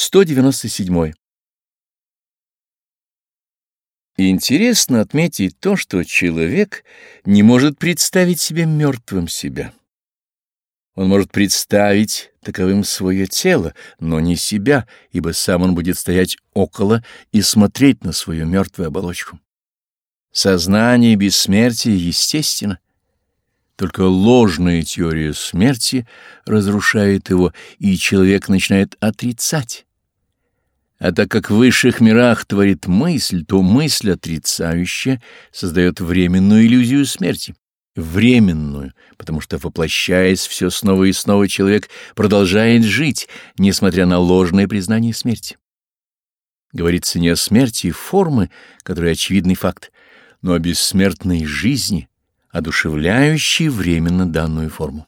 197. Интересно отметить то, что человек не может представить себе мертвым себя. Он может представить таковым свое тело, но не себя, ибо сам он будет стоять около и смотреть на свою мертвую оболочку. Сознание бессмертия естественно, только ложная теория смерти разрушает его, и человек начинает отрицать. А так как в высших мирах творит мысль, то мысль отрицающая создает временную иллюзию смерти. Временную, потому что, воплощаясь все снова и снова, человек продолжает жить, несмотря на ложное признание смерти. Говорится не о смерти формы, которая очевидный факт, но о бессмертной жизни, одушевляющей временно данную форму.